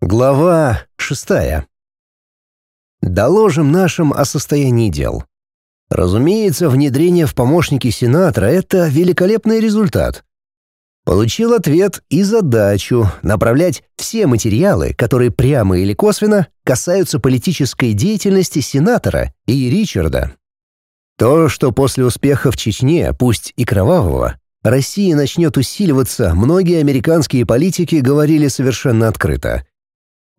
Глава шестая. Доложим нашим о состоянии дел. Разумеется, внедрение в помощники сенатора — это великолепный результат. Получил ответ и задачу направлять все материалы, которые прямо или косвенно касаются политической деятельности сенатора и Ричарда. То, что после успеха в Чечне, пусть и кровавого, Россия начнет усиливаться, многие американские политики говорили совершенно открыто.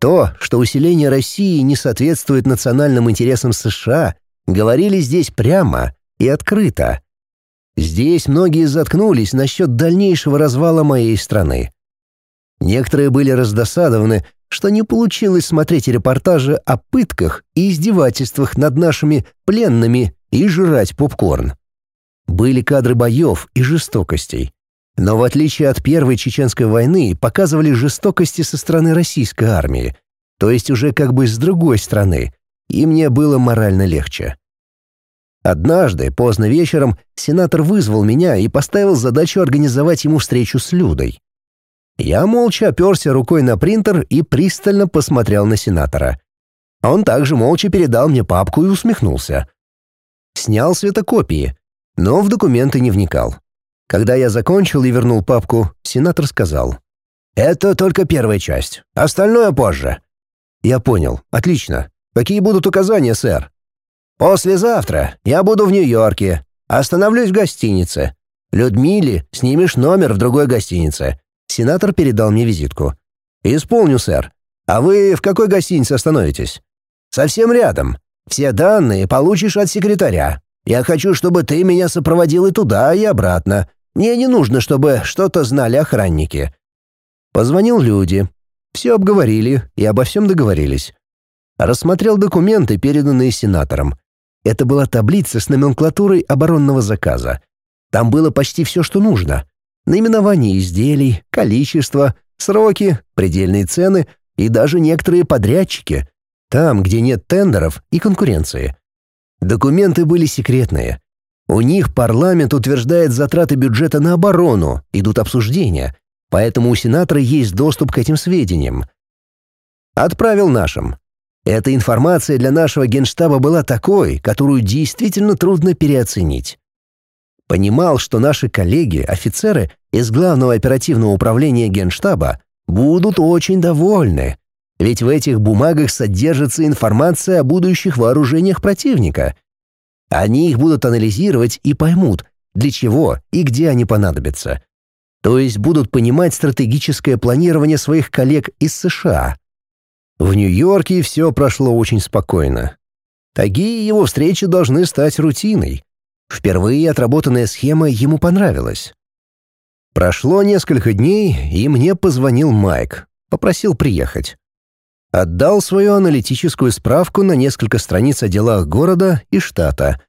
То, что усиление России не соответствует национальным интересам США, говорили здесь прямо и открыто. Здесь многие заткнулись насчет дальнейшего развала моей страны. Некоторые были раздосадованы, что не получилось смотреть репортажи о пытках и издевательствах над нашими пленными и жрать попкорн. Были кадры боев и жестокостей. Но в отличие от Первой Чеченской войны показывали жестокости со стороны российской армии, то есть уже как бы с другой стороны, и мне было морально легче. Однажды, поздно вечером, сенатор вызвал меня и поставил задачу организовать ему встречу с Людой. Я молча оперся рукой на принтер и пристально посмотрел на сенатора. Он также молча передал мне папку и усмехнулся. Снял светокопии, но в документы не вникал. Когда я закончил и вернул папку, сенатор сказал. «Это только первая часть. Остальное позже». «Я понял. Отлично. Какие будут указания, сэр?» «Послезавтра я буду в Нью-Йорке. Остановлюсь в гостинице. Людмиле снимешь номер в другой гостинице». Сенатор передал мне визитку. «Исполню, сэр. А вы в какой гостинице остановитесь?» «Совсем рядом. Все данные получишь от секретаря. Я хочу, чтобы ты меня сопроводил и туда, и обратно. Мне не нужно, чтобы что-то знали охранники». Позвонил люди. Все обговорили и обо всем договорились. Рассмотрел документы, переданные сенатором. Это была таблица с номенклатурой оборонного заказа. Там было почти все, что нужно. Наименование изделий, количество, сроки, предельные цены и даже некоторые подрядчики. Там, где нет тендеров и конкуренции. Документы были секретные. У них парламент утверждает затраты бюджета на оборону, идут обсуждения, поэтому у сенатора есть доступ к этим сведениям. Отправил нашим. Эта информация для нашего генштаба была такой, которую действительно трудно переоценить. Понимал, что наши коллеги, офицеры из Главного оперативного управления генштаба будут очень довольны, ведь в этих бумагах содержится информация о будущих вооружениях противника — они их будут анализировать и поймут, для чего и где они понадобятся. То есть будут понимать стратегическое планирование своих коллег из США. В Нью-Йорке все прошло очень спокойно. Такие его встречи должны стать рутиной. Впервые отработанная схема ему понравилась. Прошло несколько дней, и мне позвонил Майк, попросил приехать. Отдал свою аналитическую справку на несколько страниц о делах города и штата.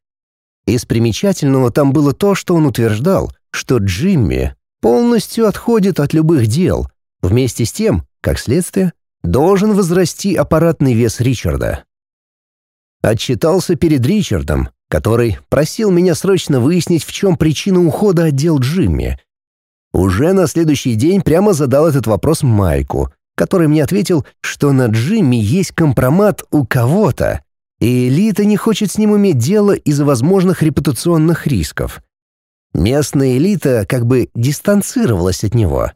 Из примечательного там было то, что он утверждал, что Джимми полностью отходит от любых дел, вместе с тем, как следствие, должен возрасти аппаратный вес Ричарда. Отчитался перед Ричардом, который просил меня срочно выяснить, в чем причина ухода от дел Джимми. Уже на следующий день прямо задал этот вопрос Майку — который мне ответил, что на Джимми есть компромат у кого-то, и элита не хочет с ним иметь дело из-за возможных репутационных рисков. Местная элита как бы дистанцировалась от него.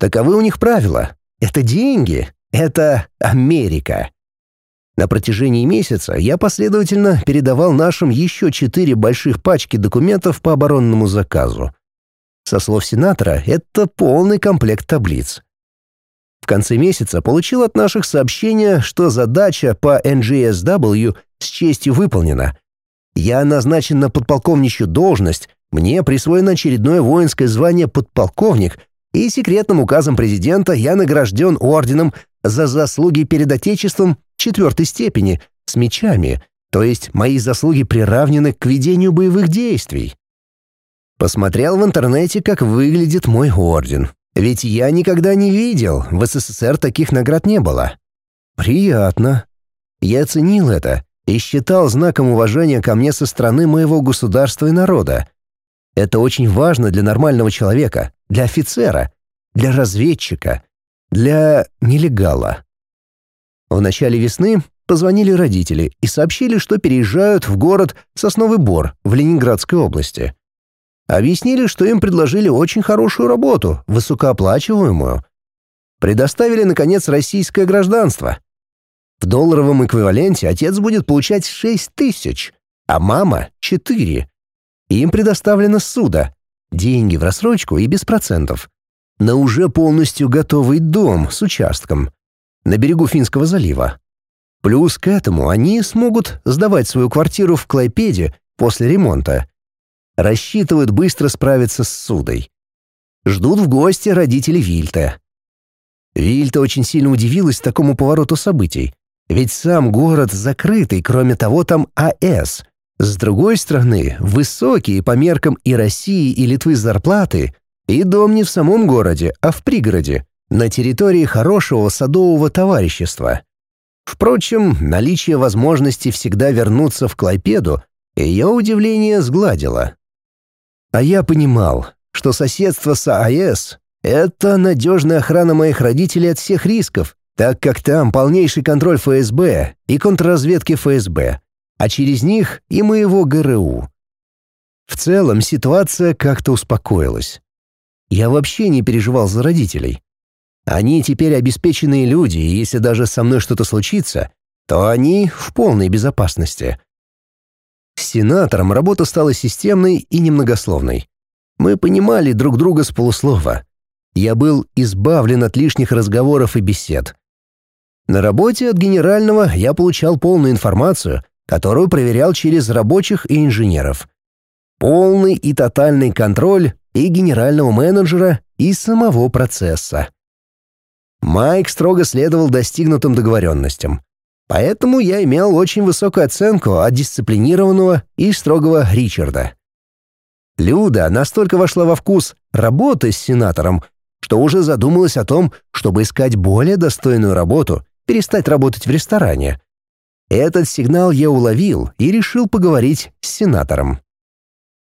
Таковы у них правила. Это деньги, это Америка. На протяжении месяца я последовательно передавал нашим еще четыре больших пачки документов по оборонному заказу. Со слов сенатора, это полный комплект таблиц. В конце месяца получил от наших сообщения, что задача по NGSW с честью выполнена. Я назначен на подполковничью должность, мне присвоено очередное воинское звание подполковник, и секретным указом президента я награжден орденом за заслуги перед Отечеством четвертой степени с мечами, то есть мои заслуги приравнены к ведению боевых действий. Посмотрел в интернете, как выглядит мой орден. Ведь я никогда не видел, в СССР таких наград не было. Приятно. Я оценил это и считал знаком уважения ко мне со стороны моего государства и народа. Это очень важно для нормального человека, для офицера, для разведчика, для нелегала. В начале весны позвонили родители и сообщили, что переезжают в город Сосновый Бор в Ленинградской области. Объяснили, что им предложили очень хорошую работу, высокооплачиваемую. Предоставили, наконец, российское гражданство. В долларовом эквиваленте отец будет получать 6 тысяч, а мама — 4. Им предоставлено суда, деньги в рассрочку и без процентов, на уже полностью готовый дом с участком на берегу Финского залива. Плюс к этому они смогут сдавать свою квартиру в Клайпеде после ремонта. Рассчитывают быстро справиться с судой. Ждут в гости родители Вильта. Вильта очень сильно удивилась такому повороту событий. Ведь сам город закрытый, кроме того, там АЭС. С другой стороны, высокие по меркам и России, и Литвы зарплаты, и дом не в самом городе, а в пригороде, на территории хорошего садового товарищества. Впрочем, наличие возможности всегда вернуться в Клайпеду ее удивление сгладило. А я понимал, что соседство с АЭС — это надежная охрана моих родителей от всех рисков, так как там полнейший контроль ФСБ и контрразведки ФСБ, а через них и моего ГРУ. В целом ситуация как-то успокоилась. Я вообще не переживал за родителей. Они теперь обеспеченные люди, и если даже со мной что-то случится, то они в полной безопасности. С сенатором работа стала системной и немногословной. Мы понимали друг друга с полуслова. Я был избавлен от лишних разговоров и бесед. На работе от генерального я получал полную информацию, которую проверял через рабочих и инженеров. Полный и тотальный контроль и генерального менеджера, и самого процесса. Майк строго следовал достигнутым договоренностям. Поэтому я имел очень высокую оценку от дисциплинированного и строгого Ричарда. Люда настолько вошла во вкус работы с сенатором, что уже задумалась о том, чтобы искать более достойную работу, перестать работать в ресторане. Этот сигнал я уловил и решил поговорить с сенатором.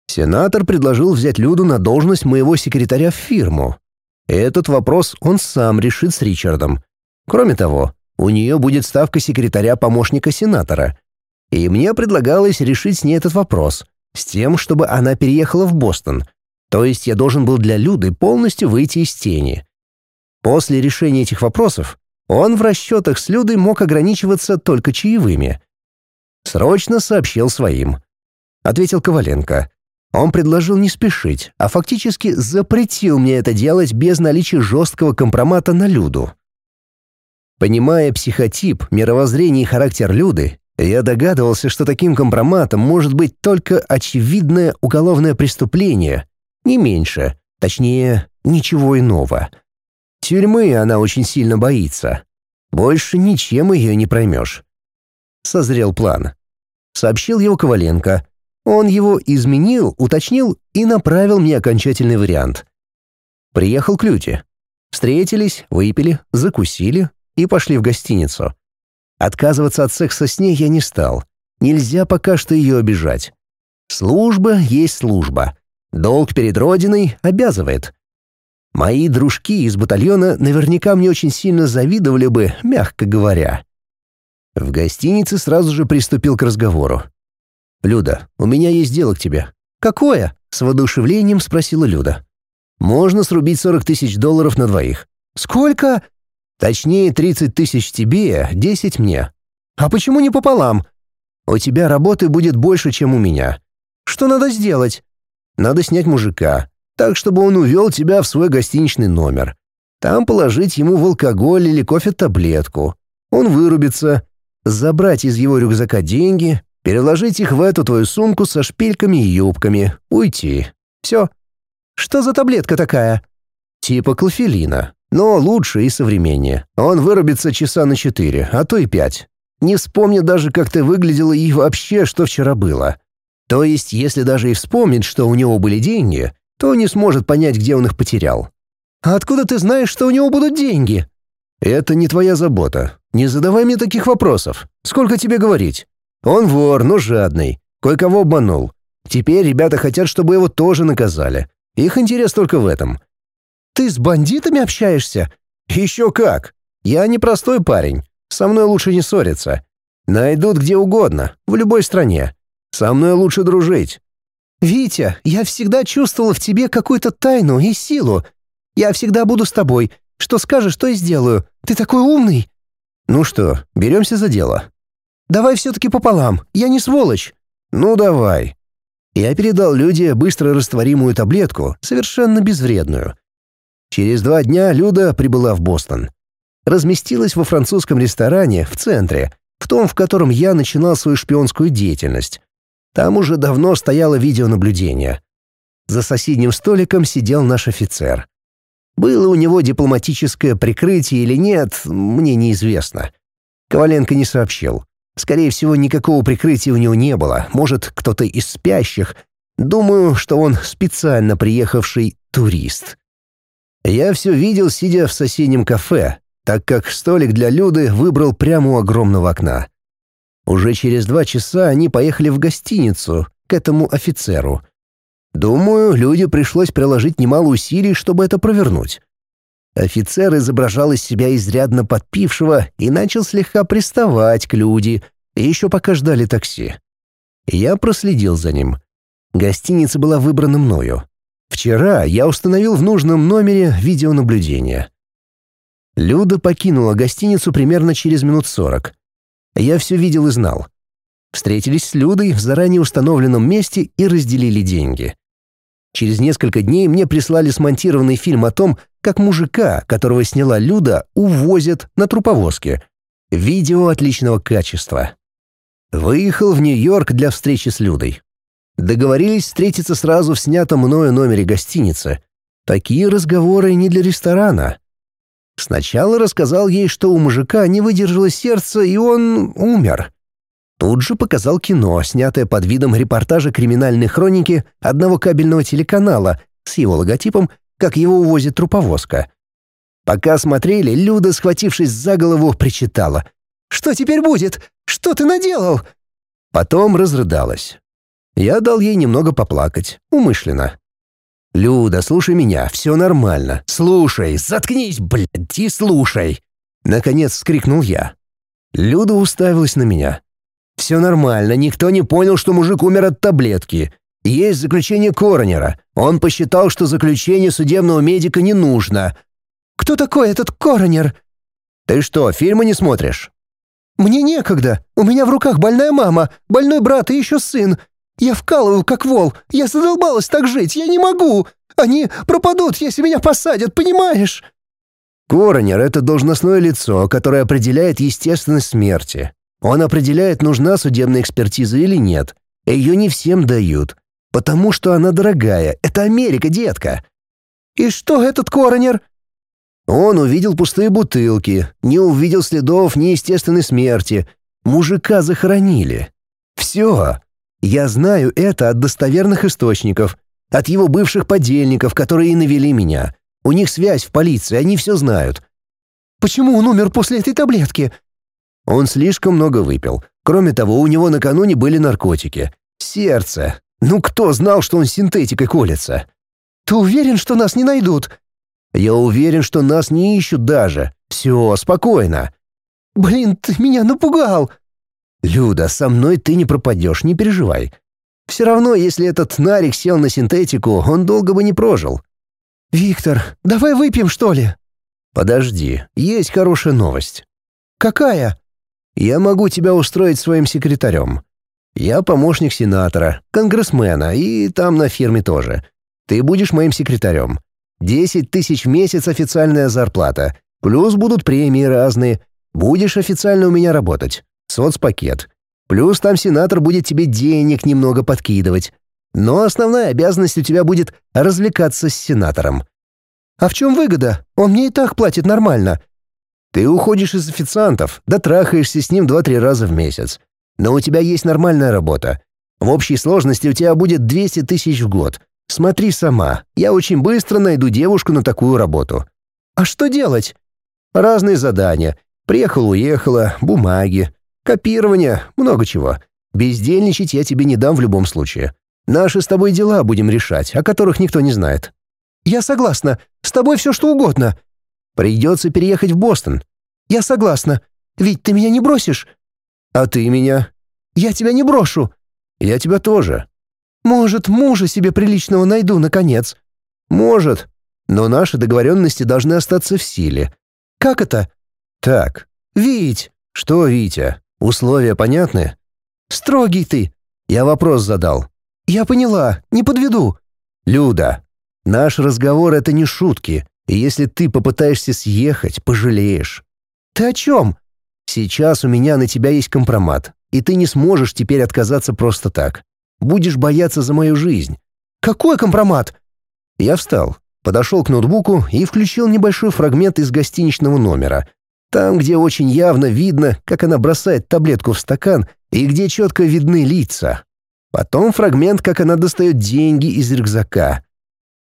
Сенатор предложил взять Люду на должность моего секретаря в фирму, этот вопрос он сам решит с Ричардом. Кроме того, у нее будет ставка секретаря-помощника сенатора. И мне предлагалось решить с ней этот вопрос, с тем, чтобы она переехала в Бостон. То есть я должен был для Люды полностью выйти из тени. После решения этих вопросов он в расчетах с Людой мог ограничиваться только чаевыми. Срочно сообщил своим. Ответил Коваленко. Он предложил не спешить, а фактически запретил мне это делать без наличия жесткого компромата на Люду. Понимая психотип, мировоззрение и характер Люды, я догадывался, что таким компроматом может быть только очевидное уголовное преступление, не меньше, точнее, ничего иного. Тюрьмы она очень сильно боится. Больше ничем ее не проймешь. Созрел план. Сообщил его Коваленко, он его изменил, уточнил и направил мне окончательный вариант. Приехал к Люте. Встретились, выпили, закусили и пошли в гостиницу. Отказываться от секса с ней я не стал. Нельзя пока что ее обижать. Служба есть служба. Долг перед Родиной обязывает. Мои дружки из батальона наверняка мне очень сильно завидовали бы, мягко говоря. В гостинице сразу же приступил к разговору. «Люда, у меня есть дело к тебе». «Какое?» — с воодушевлением спросила Люда. «Можно срубить 40 тысяч долларов на двоих». «Сколько?» «Точнее, 30 тысяч тебе, 10 мне». «А почему не пополам?» «У тебя работы будет больше, чем у меня». «Что надо сделать?» «Надо снять мужика, так, чтобы он увел тебя в свой гостиничный номер. Там положить ему в алкоголь или кофе таблетку. Он вырубится. Забрать из его рюкзака деньги, переложить их в эту твою сумку со шпильками и юбками, уйти. Все. Что за таблетка такая? Типа клофелина, но лучше и современнее. Он вырубится часа на четыре, а то и пять. Не вспомню даже, как ты выглядела и вообще, что вчера было. То есть, если даже и вспомнит, что у него были деньги, то не сможет понять, где он их потерял. А откуда ты знаешь, что у него будут деньги? Это не твоя забота. Не задавай мне таких вопросов. Сколько тебе говорить? Он вор, но жадный. Кое-кого обманул. Теперь ребята хотят, чтобы его тоже наказали. Их интерес только в этом. Ты с бандитами общаешься? Еще как. Я не простой парень. Со мной лучше не ссориться. Найдут где угодно, в любой стране. Со мной лучше дружить». «Витя, я всегда чувствовала в тебе какую-то тайну и силу. Я всегда буду с тобой. Что скажешь, то и сделаю. Ты такой умный». «Ну что, беремся за дело?» «Давай все-таки пополам. Я не сволочь». «Ну давай». Я передал Люде быстро растворимую таблетку, совершенно безвредную. Через два дня Люда прибыла в Бостон. Разместилась во французском ресторане в центре, в том, в котором я начинал свою шпионскую деятельность. Там уже давно стояло видеонаблюдение. За соседним столиком сидел наш офицер. Было у него дипломатическое прикрытие или нет, мне неизвестно. Коваленко не сообщил. Скорее всего, никакого прикрытия у него не было. Может, кто-то из спящих. Думаю, что он специально приехавший турист. Я все видел, сидя в соседнем кафе, так как столик для Люды выбрал прямо у огромного окна. Уже через два часа они поехали в гостиницу, к этому офицеру. Думаю, Люде пришлось приложить немало усилий, чтобы это провернуть. Офицер изображал из себя изрядно подпившего и начал слегка приставать к Люде, еще пока ждали такси. Я проследил за ним. Гостиница была выбрана мною. Вчера я установил в нужном номере видеонаблюдение. Люда покинула гостиницу примерно через минут сорок. Я все видел и знал. Встретились с Людой в заранее установленном месте и разделили деньги. Через несколько дней мне прислали смонтированный фильм о том, как мужика, которого сняла Люда, увозят на труповозке. Видео отличного качества. Выехал в Нью-Йорк для встречи с Людой. Договорились встретиться сразу в снятом мною номере гостиницы. Такие разговоры не для ресторана. Сначала рассказал ей, что у мужика не выдержало сердце, и он умер. Тут же показал кино, снятое под видом репортажа криминальной хроники одного кабельного телеканала с его логотипом, как его увозит труповозка. Пока смотрели, Люда, схватившись за голову, причитала. «Что теперь будет? Что ты наделал?» Потом разрыдалась. Я дал ей немного поплакать, умышленно. «Люда, слушай меня, все нормально. Слушай, заткнись, блядь, и слушай!» Наконец вскрикнул я. Люда уставилась на меня. Все нормально, никто не понял, что мужик умер от таблетки. Есть заключение коронера. Он посчитал, что заключение судебного медика не нужно. Кто такой этот коронер? Ты что, фильмы не смотришь? Мне некогда. У меня в руках больная мама, больной брат и еще сын. Я вкалываю, как вол. Я задолбалась так жить. Я не могу. Они пропадут, если меня посадят, понимаешь? Коронер — это должностное лицо, которое определяет естественность смерти. Он определяет, нужна судебная экспертиза или нет. Ее не всем дают, потому что она дорогая. Это Америка, детка. И что этот коронер? Он увидел пустые бутылки, не увидел следов неестественной смерти. Мужика захоронили. Все. Я знаю это от достоверных источников, от его бывших подельников, которые и навели меня. У них связь в полиции, они все знают. Почему он умер после этой таблетки? Он слишком много выпил. Кроме того, у него накануне были наркотики. Сердце. Ну кто знал, что он синтетикой колется? Ты уверен, что нас не найдут? Я уверен, что нас не ищут даже. Все, спокойно. Блин, ты меня напугал. Люда, со мной ты не пропадешь, не переживай. Все равно, если этот Нарик сел на синтетику, он долго бы не прожил. Виктор, давай выпьем, что ли? Подожди, есть хорошая новость. Какая? Я могу тебя устроить своим секретарем. Я помощник сенатора, конгрессмена и там на фирме тоже. Ты будешь моим секретарем. Десять тысяч в месяц официальная зарплата. Плюс будут премии разные. Будешь официально у меня работать. Соцпакет. Плюс там сенатор будет тебе денег немного подкидывать. Но основная обязанность у тебя будет развлекаться с сенатором. А в чем выгода? Он мне и так платит нормально. Ты уходишь из официантов, да трахаешься с ним два-три раза в месяц. Но у тебя есть нормальная работа. В общей сложности у тебя будет 200 тысяч в год. Смотри сама, я очень быстро найду девушку на такую работу. А что делать? Разные задания. Приехал-уехала, бумаги, копирование, много чего. Бездельничать я тебе не дам в любом случае. Наши с тобой дела будем решать, о которых никто не знает. Я согласна. С тобой все что угодно. Придется переехать в Бостон. Я согласна. Ведь ты меня не бросишь». «А ты меня?» «Я тебя не брошу». «Я тебя тоже». «Может, мужа себе приличного найду, наконец». «Может. Но наши договоренности должны остаться в силе». «Как это?» «Так». «Вить». «Что, Витя? Условия понятны?» «Строгий ты». Я вопрос задал. «Я поняла. Не подведу». «Люда, наш разговор — это не шутки, и если ты попытаешься съехать, пожалеешь». «Ты о чем?» «Сейчас у меня на тебя есть компромат, и ты не сможешь теперь отказаться просто так. Будешь бояться за мою жизнь». «Какой компромат?» Я встал, подошел к ноутбуку и включил небольшой фрагмент из гостиничного номера. Там, где очень явно видно, как она бросает таблетку в стакан и где четко видны лица. Потом фрагмент, как она достает деньги из рюкзака.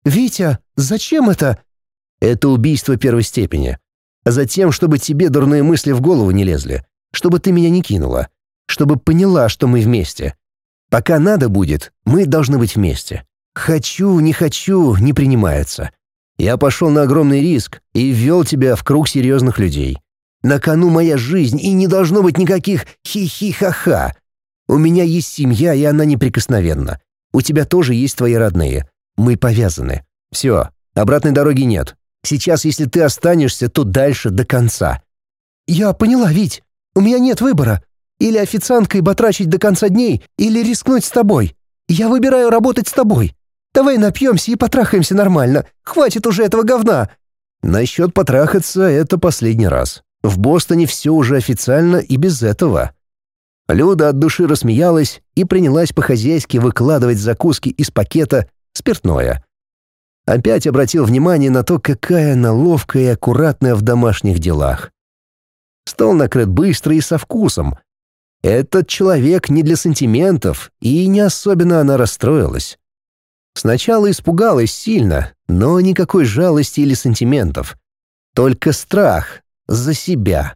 «Витя, зачем это?» «Это убийство первой степени. А затем, чтобы тебе дурные мысли в голову не лезли, чтобы ты меня не кинула, чтобы поняла, что мы вместе. Пока надо будет, мы должны быть вместе. Хочу, не хочу, не принимается. Я пошел на огромный риск и ввел тебя в круг серьезных людей. На кону моя жизнь, и не должно быть никаких хи-хи-ха-ха. У меня есть семья, и она неприкосновенна. У тебя тоже есть твои родные. Мы повязаны. Все, обратной дороги нет. Сейчас, если ты останешься, то дальше до конца». «Я поняла, Вить. У меня нет выбора. Или официанткой батрачить до конца дней, или рискнуть с тобой. Я выбираю работать с тобой. Давай напьемся и потрахаемся нормально. Хватит уже этого говна». «Насчет потрахаться — это последний раз. В Бостоне все уже официально и без этого». Люда от души рассмеялась и принялась по-хозяйски выкладывать закуски из пакета спиртное. Опять обратил внимание на то, какая она ловкая и аккуратная в домашних делах. Стол накрыт быстро и со вкусом. Этот человек не для сантиментов, и не особенно она расстроилась. Сначала испугалась сильно, но никакой жалости или сантиментов. Только страх за себя.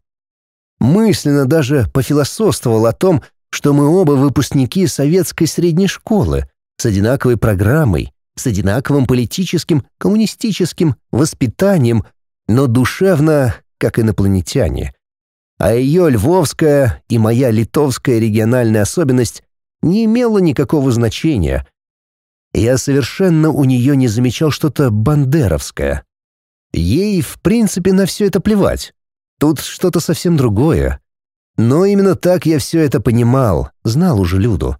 Мысленно даже пофилософствовал о том, что мы оба выпускники советской средней школы с одинаковой программой, с одинаковым политическим, коммунистическим воспитанием, но душевно, как инопланетяне. А ее львовская и моя литовская региональная особенность не имела никакого значения. Я совершенно у нее не замечал что-то бандеровское. Ей, в принципе, на все это плевать. Тут что-то совсем другое. Но именно так я все это понимал, знал уже Люду.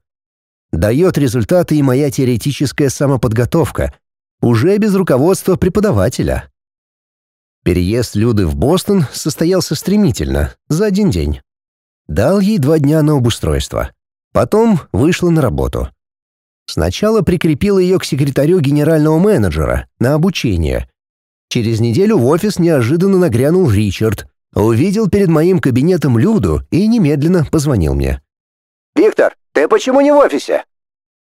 Дает результаты и моя теоретическая самоподготовка, уже без руководства преподавателя. Переезд Люды в Бостон состоялся стремительно, за один день. Дал ей два дня на обустройство. Потом вышла на работу. Сначала прикрепил ее к секретарю генерального менеджера на обучение. Через неделю в офис неожиданно нагрянул Ричард, Увидел перед моим кабинетом Люду и немедленно позвонил мне. «Виктор, ты почему не в офисе?»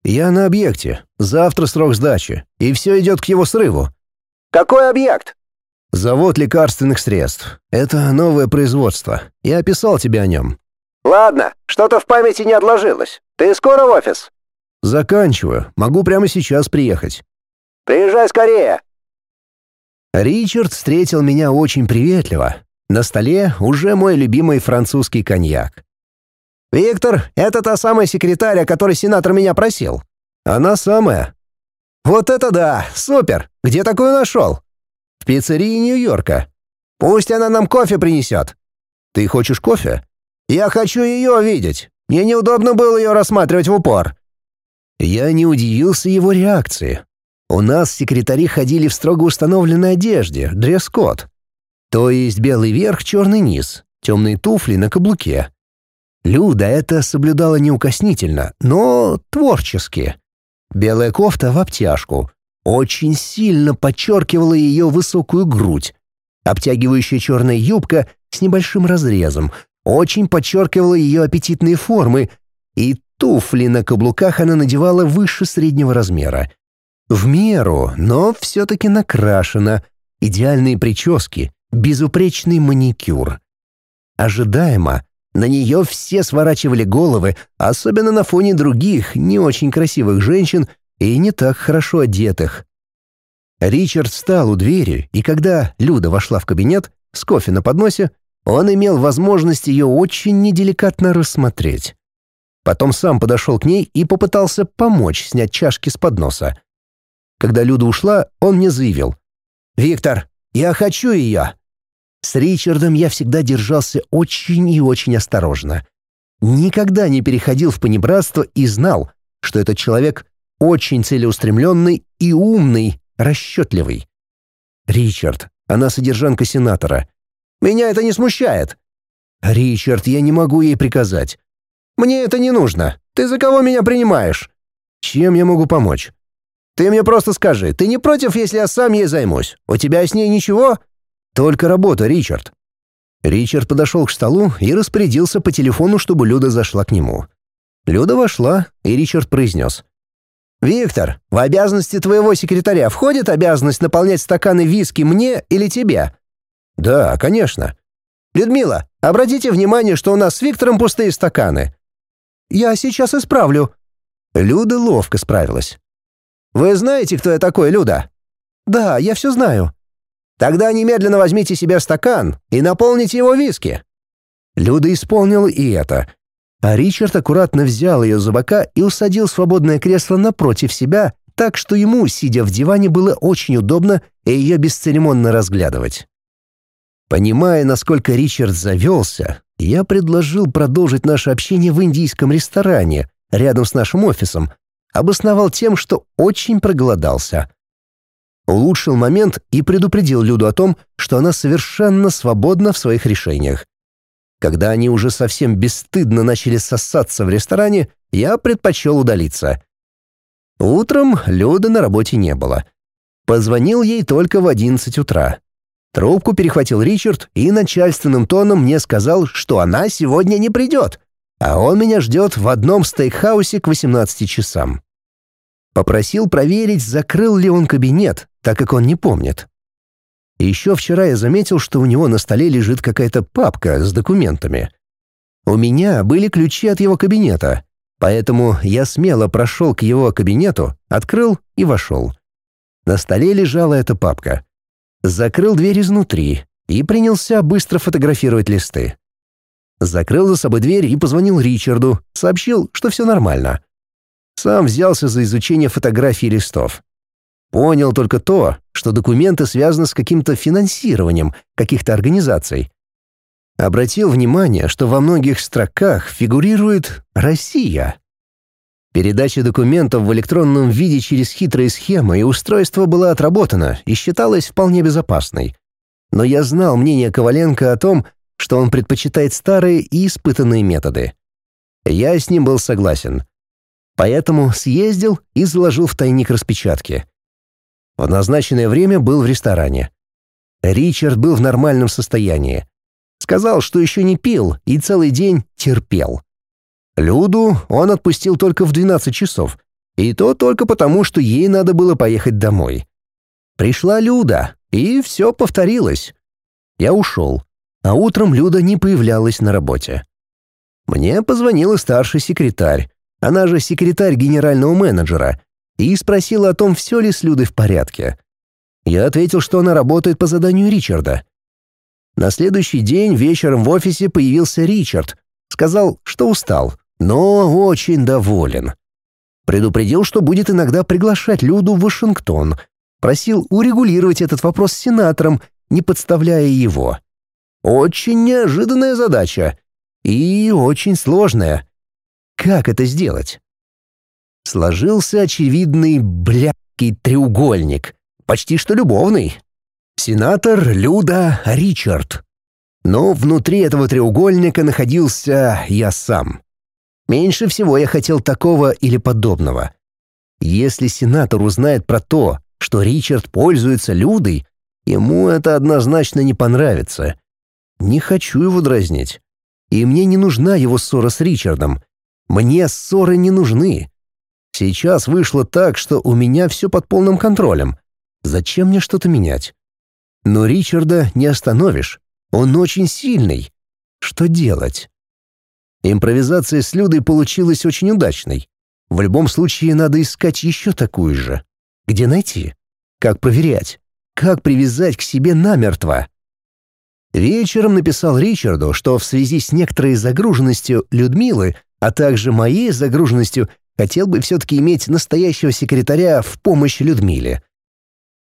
«Я на объекте. Завтра срок сдачи, и все идет к его срыву». «Какой объект?» «Завод лекарственных средств. Это новое производство. Я описал тебе о нем». «Ладно, что-то в памяти не отложилось. Ты скоро в офис?» «Заканчиваю. Могу прямо сейчас приехать». «Приезжай скорее». Ричард встретил меня очень приветливо, на столе уже мой любимый французский коньяк. «Виктор, это та самая секретарь, о которой сенатор меня просил?» «Она самая». «Вот это да! Супер! Где такую нашел?» «В пиццерии Нью-Йорка». «Пусть она нам кофе принесет». «Ты хочешь кофе?» «Я хочу ее видеть. Мне неудобно было ее рассматривать в упор». Я не удивился его реакции. У нас секретари ходили в строго установленной одежде, дресс-код. То есть белый верх, черный низ, темные туфли на каблуке. Люда это соблюдала неукоснительно, но творчески. Белая кофта в обтяжку очень сильно подчеркивала ее высокую грудь. Обтягивающая черная юбка с небольшим разрезом очень подчеркивала ее аппетитные формы, и туфли на каблуках она надевала выше среднего размера. В меру, но все-таки накрашена, идеальные прически, безупречный маникюр. Ожидаемо, на нее все сворачивали головы, особенно на фоне других, не очень красивых женщин и не так хорошо одетых. Ричард встал у двери, и когда Люда вошла в кабинет с кофе на подносе, он имел возможность ее очень неделикатно рассмотреть. Потом сам подошел к ней и попытался помочь снять чашки с подноса. Когда Люда ушла, он мне заявил. «Виктор, я хочу ее!» С Ричардом я всегда держался очень и очень осторожно. Никогда не переходил в понебратство и знал, что этот человек очень целеустремленный и умный, расчетливый. Ричард, она содержанка сенатора. Меня это не смущает. Ричард, я не могу ей приказать. Мне это не нужно. Ты за кого меня принимаешь? Чем я могу помочь? Ты мне просто скажи, ты не против, если я сам ей займусь? У тебя с ней ничего? Только работа, Ричард. Ричард подошел к столу и распорядился по телефону, чтобы Люда зашла к нему. Люда вошла, и Ричард произнес. «Виктор, в обязанности твоего секретаря входит обязанность наполнять стаканы виски мне или тебе?» «Да, конечно». «Людмила, обратите внимание, что у нас с Виктором пустые стаканы. Я сейчас исправлю». Люда ловко справилась. «Вы знаете, кто я такой, Люда?» «Да, я все знаю». «Тогда немедленно возьмите себе стакан и наполните его виски». Люда исполнила и это. А Ричард аккуратно взял ее за бока и усадил свободное кресло напротив себя, так что ему, сидя в диване, было очень удобно ее бесцеремонно разглядывать. Понимая, насколько Ричард завелся, я предложил продолжить наше общение в индийском ресторане рядом с нашим офисом, обосновал тем, что очень проголодался. Улучшил момент и предупредил Люду о том, что она совершенно свободна в своих решениях. Когда они уже совсем бесстыдно начали сосаться в ресторане, я предпочел удалиться. Утром Люды на работе не было. Позвонил ей только в 11 утра. Трубку перехватил Ричард и начальственным тоном мне сказал, что она сегодня не придет, а он меня ждет в одном стейкхаусе к 18 часам. Попросил проверить, закрыл ли он кабинет, так как он не помнит. еще вчера я заметил, что у него на столе лежит какая-то папка с документами. У меня были ключи от его кабинета, поэтому я смело прошел к его кабинету, открыл и вошел. На столе лежала эта папка — закрыл дверь изнутри и принялся быстро фотографировать листы. Закрыл за собой дверь и позвонил Ричарду, сообщил, что все нормально. Сам взялся за изучение фотографий листов. Понял только то, что документы связаны с каким-то финансированием каких-то организаций. Обратил внимание, что во многих строках фигурирует «Россия». Передача документов в электронном виде через хитрые схемы и устройство была отработана и считалась вполне безопасной. Но я знал мнение Коваленко о том, что он предпочитает старые и испытанные методы. Я с ним был согласен. Поэтому съездил и заложил в тайник распечатки. В назначенное время был в ресторане. Ричард был в нормальном состоянии. Сказал, что еще не пил и целый день терпел. Люду он отпустил только в 12 часов, и то только потому, что ей надо было поехать домой. Пришла Люда, и все повторилось. Я ушел, а утром Люда не появлялась на работе. Мне позвонила старший секретарь, она же секретарь генерального менеджера, и спросила о том, все ли с Людой в порядке. Я ответил, что она работает по заданию Ричарда. На следующий день вечером в офисе появился Ричард, сказал, что устал, но очень доволен. Предупредил, что будет иногда приглашать Люду в Вашингтон. Просил урегулировать этот вопрос с сенатором, не подставляя его. Очень неожиданная задача. И очень сложная. Как это сделать? Сложился очевидный блядский треугольник. Почти что любовный. Сенатор Люда Ричард. Но внутри этого треугольника находился я сам. Меньше всего я хотел такого или подобного. Если сенатор узнает про то, что Ричард пользуется Людой, ему это однозначно не понравится. Не хочу его дразнить. И мне не нужна его ссора с Ричардом. Мне ссоры не нужны. Сейчас вышло так, что у меня все под полным контролем. Зачем мне что-то менять? Но Ричарда не остановишь. Он очень сильный. Что делать? Импровизация с Людой получилась очень удачной. В любом случае надо искать еще такую же. Где найти? Как проверять? Как привязать к себе намертво? Вечером написал Ричарду, что в связи с некоторой загруженностью Людмилы, а также моей загруженностью, хотел бы все-таки иметь настоящего секретаря в помощь Людмиле.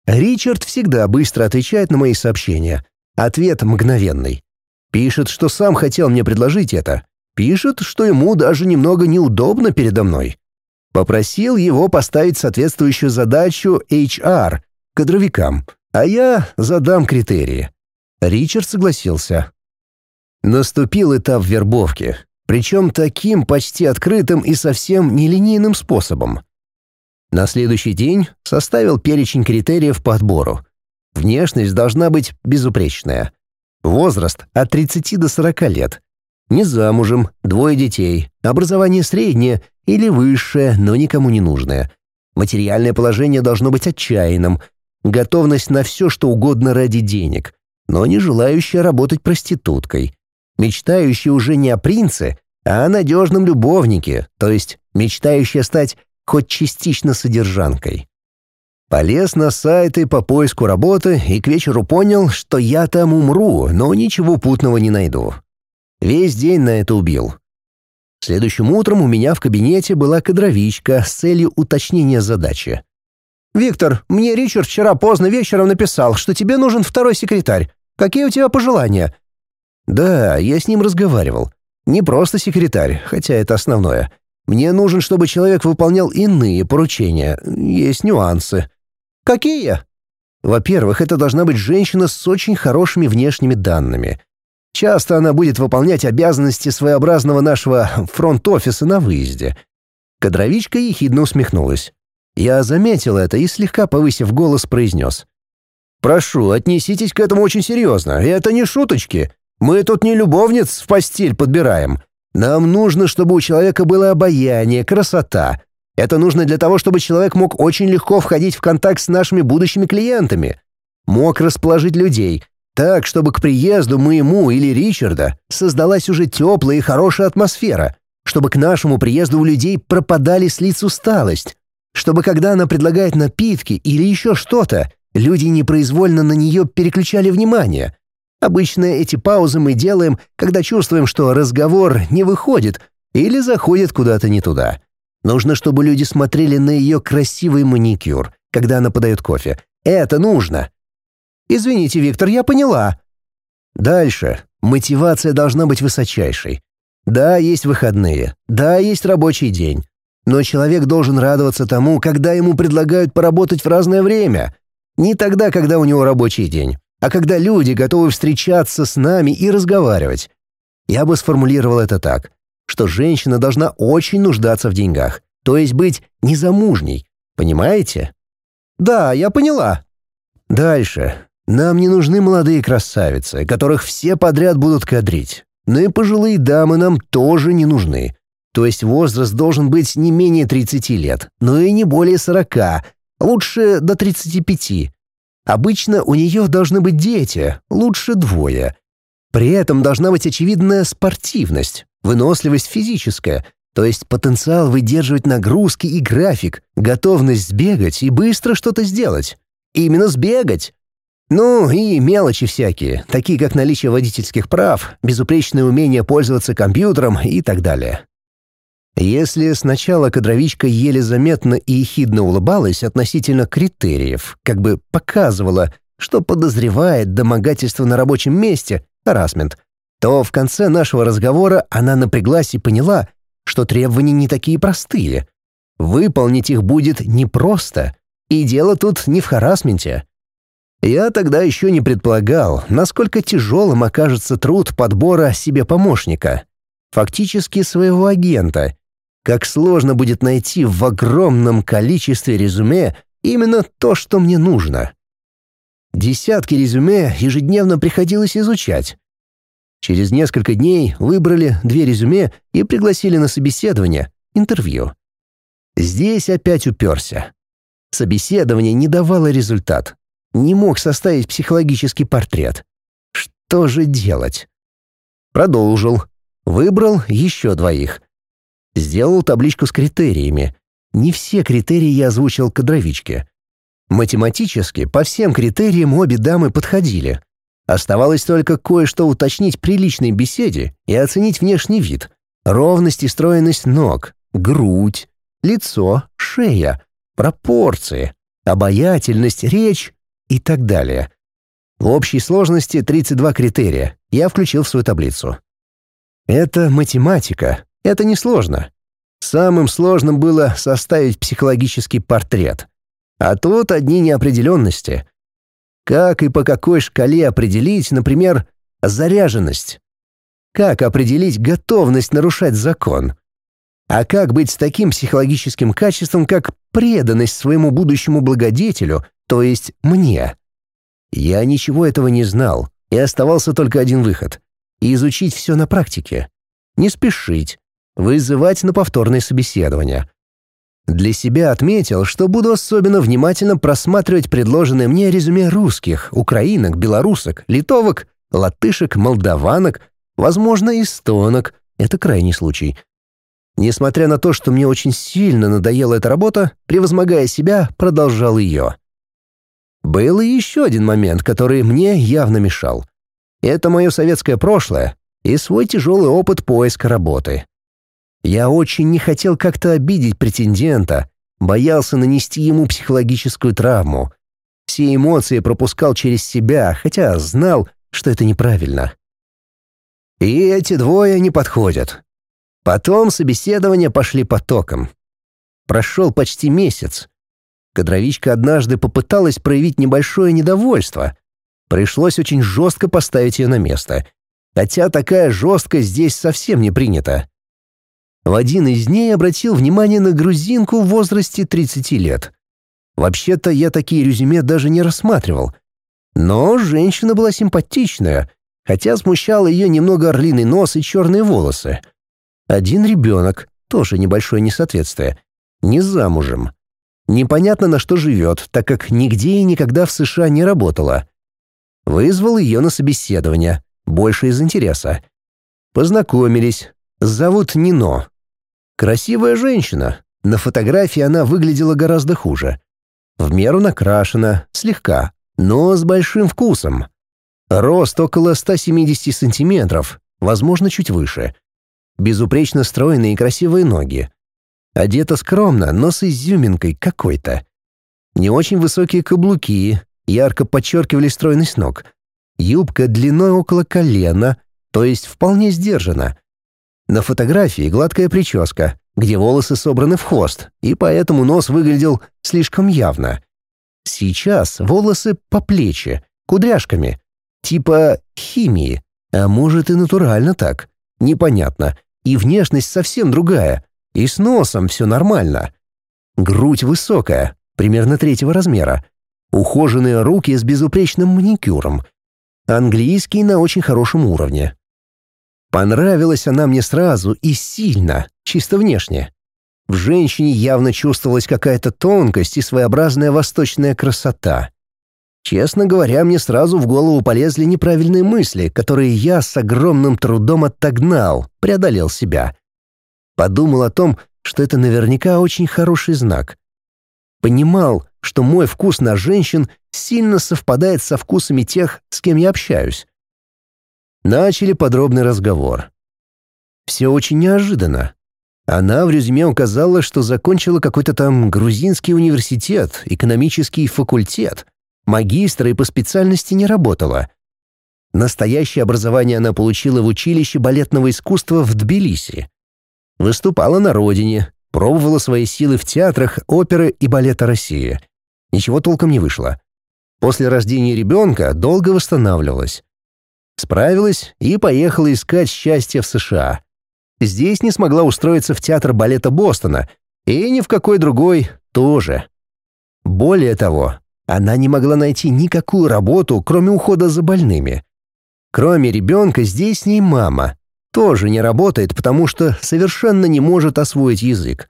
Ричард всегда быстро отвечает на мои сообщения. Ответ мгновенный. Пишет, что сам хотел мне предложить это. Пишет, что ему даже немного неудобно передо мной. Попросил его поставить соответствующую задачу HR, кадровикам, а я задам критерии. Ричард согласился. Наступил этап вербовки, причем таким почти открытым и совсем нелинейным способом. На следующий день составил перечень критериев по отбору. Внешность должна быть безупречная. Возраст от 30 до 40 лет. Не замужем, двое детей, образование среднее или высшее, но никому не нужное. Материальное положение должно быть отчаянным, готовность на все, что угодно ради денег но не желающая работать проституткой, мечтающая уже не о принце, а о надежном любовнике, то есть мечтающая стать хоть частично содержанкой. Полез на сайты по поиску работы и к вечеру понял, что я там умру, но ничего путного не найду. Весь день на это убил. Следующим утром у меня в кабинете была кадровичка с целью уточнения задачи. «Виктор, мне Ричард вчера поздно вечером написал, что тебе нужен второй секретарь. Какие у тебя пожелания?» «Да, я с ним разговаривал. Не просто секретарь, хотя это основное. Мне нужен, чтобы человек выполнял иные поручения. Есть нюансы». «Какие?» «Во-первых, это должна быть женщина с очень хорошими внешними данными. Часто она будет выполнять обязанности своеобразного нашего фронт-офиса на выезде». Кадровичка ехидно усмехнулась. Я заметил это и, слегка повысив голос, произнес. Прошу, отнеситесь к этому очень серьезно. Это не шуточки. Мы тут не любовниц в постель подбираем. Нам нужно, чтобы у человека было обаяние, красота. Это нужно для того, чтобы человек мог очень легко входить в контакт с нашими будущими клиентами. Мог расположить людей, так, чтобы к приезду моему или Ричарда создалась уже теплая и хорошая атмосфера, чтобы к нашему приезду у людей пропадали с лиц усталость, чтобы когда она предлагает напитки или еще что-то, Люди непроизвольно на нее переключали внимание. Обычно эти паузы мы делаем, когда чувствуем, что разговор не выходит или заходит куда-то не туда. Нужно, чтобы люди смотрели на ее красивый маникюр, когда она подает кофе. Это нужно. Извините, Виктор, я поняла. Дальше. Мотивация должна быть высочайшей. Да, есть выходные. Да, есть рабочий день. Но человек должен радоваться тому, когда ему предлагают поработать в разное время. Не тогда, когда у него рабочий день, а когда люди готовы встречаться с нами и разговаривать. Я бы сформулировал это так, что женщина должна очень нуждаться в деньгах, то есть быть незамужней, понимаете? Да, я поняла. Дальше. Нам не нужны молодые красавицы, которых все подряд будут кадрить. Но и пожилые дамы нам тоже не нужны. То есть возраст должен быть не менее 30 лет, но и не более 40, лучше до 35. Обычно у нее должны быть дети, лучше двое. При этом должна быть очевидная спортивность, выносливость физическая, то есть потенциал выдерживать нагрузки и график, готовность сбегать и быстро что-то сделать. Именно сбегать. Ну и мелочи всякие, такие как наличие водительских прав, безупречное умение пользоваться компьютером и так далее. Если сначала кадровичка еле заметно и ехидно улыбалась относительно критериев, как бы показывала, что подозревает домогательство на рабочем месте, харасмент, то в конце нашего разговора она напряглась и поняла, что требования не такие простые. Выполнить их будет непросто, и дело тут не в харасменте. Я тогда еще не предполагал, насколько тяжелым окажется труд подбора себе помощника, фактически своего агента, как сложно будет найти в огромном количестве резюме именно то, что мне нужно. Десятки резюме ежедневно приходилось изучать. Через несколько дней выбрали две резюме и пригласили на собеседование, интервью. Здесь опять уперся. Собеседование не давало результат. Не мог составить психологический портрет. Что же делать? Продолжил. Выбрал еще двоих. Сделал табличку с критериями. Не все критерии я озвучил кадровичке. Математически по всем критериям обе дамы подходили. Оставалось только кое-что уточнить при личной беседе и оценить внешний вид, ровность и стройность ног, грудь, лицо, шея, пропорции, обаятельность, речь и так далее. В общей сложности 32 критерия я включил в свою таблицу. Это математика, это несложно. Самым сложным было составить психологический портрет. А тут одни неопределенности. Как и по какой шкале определить, например, заряженность? Как определить готовность нарушать закон? А как быть с таким психологическим качеством, как преданность своему будущему благодетелю, то есть мне? Я ничего этого не знал, и оставался только один выход — изучить все на практике. Не спешить, вызывать на повторное собеседование. Для себя отметил, что буду особенно внимательно просматривать предложенное мне резюме русских, украинок, белорусок, литовок, латышек, молдаванок, возможно, эстонок, это крайний случай — Несмотря на то, что мне очень сильно надоела эта работа, превозмогая себя, продолжал ее. Был и еще один момент, который мне явно мешал. Это мое советское прошлое и свой тяжелый опыт поиска работы. Я очень не хотел как-то обидеть претендента, боялся нанести ему психологическую травму. Все эмоции пропускал через себя, хотя знал, что это неправильно. И эти двое не подходят. Потом собеседования пошли потоком. Прошел почти месяц. Кадровичка однажды попыталась проявить небольшое недовольство. Пришлось очень жестко поставить ее на место. Хотя такая жесткость здесь совсем не принята. В один из дней обратил внимание на грузинку в возрасте 30 лет. Вообще-то я такие резюме даже не рассматривал. Но женщина была симпатичная, хотя смущал ее немного орлиный нос и черные волосы — один ребенок, тоже небольшое несоответствие, не замужем. Непонятно, на что живет, так как нигде и никогда в США не работала. Вызвал ее на собеседование, больше из интереса. Познакомились. Зовут Нино. Красивая женщина. На фотографии она выглядела гораздо хуже. В меру накрашена, слегка, но с большим вкусом. Рост около 170 сантиметров, возможно, чуть выше — безупречно стройные и красивые ноги. Одета скромно, но с изюминкой какой-то. Не очень высокие каблуки, ярко подчеркивали стройность ног. Юбка длиной около колена, то есть вполне сдержана. На фотографии гладкая прическа, где волосы собраны в хвост, и поэтому нос выглядел слишком явно. Сейчас волосы по плечи, кудряшками, типа химии, а может и натурально так, непонятно — и внешность совсем другая, и с носом все нормально. Грудь высокая, примерно третьего размера, ухоженные руки с безупречным маникюром, английский на очень хорошем уровне. Понравилась она мне сразу и сильно, чисто внешне. В женщине явно чувствовалась какая-то тонкость и своеобразная восточная красота. Честно говоря, мне сразу в голову полезли неправильные мысли, которые я с огромным трудом отогнал, преодолел себя. Подумал о том, что это наверняка очень хороший знак. Понимал, что мой вкус на женщин сильно совпадает со вкусами тех, с кем я общаюсь. Начали подробный разговор. Все очень неожиданно. Она в резюме указала, что закончила какой-то там грузинский университет, экономический факультет — магистра и по специальности не работала. Настоящее образование она получила в училище балетного искусства в Тбилиси. Выступала на родине, пробовала свои силы в театрах оперы и балета России. Ничего толком не вышло. После рождения ребенка долго восстанавливалась. Справилась и поехала искать счастье в США. Здесь не смогла устроиться в театр балета Бостона, и ни в какой другой тоже. Более того, она не могла найти никакую работу, кроме ухода за больными. Кроме ребенка, здесь с ней мама. Тоже не работает, потому что совершенно не может освоить язык.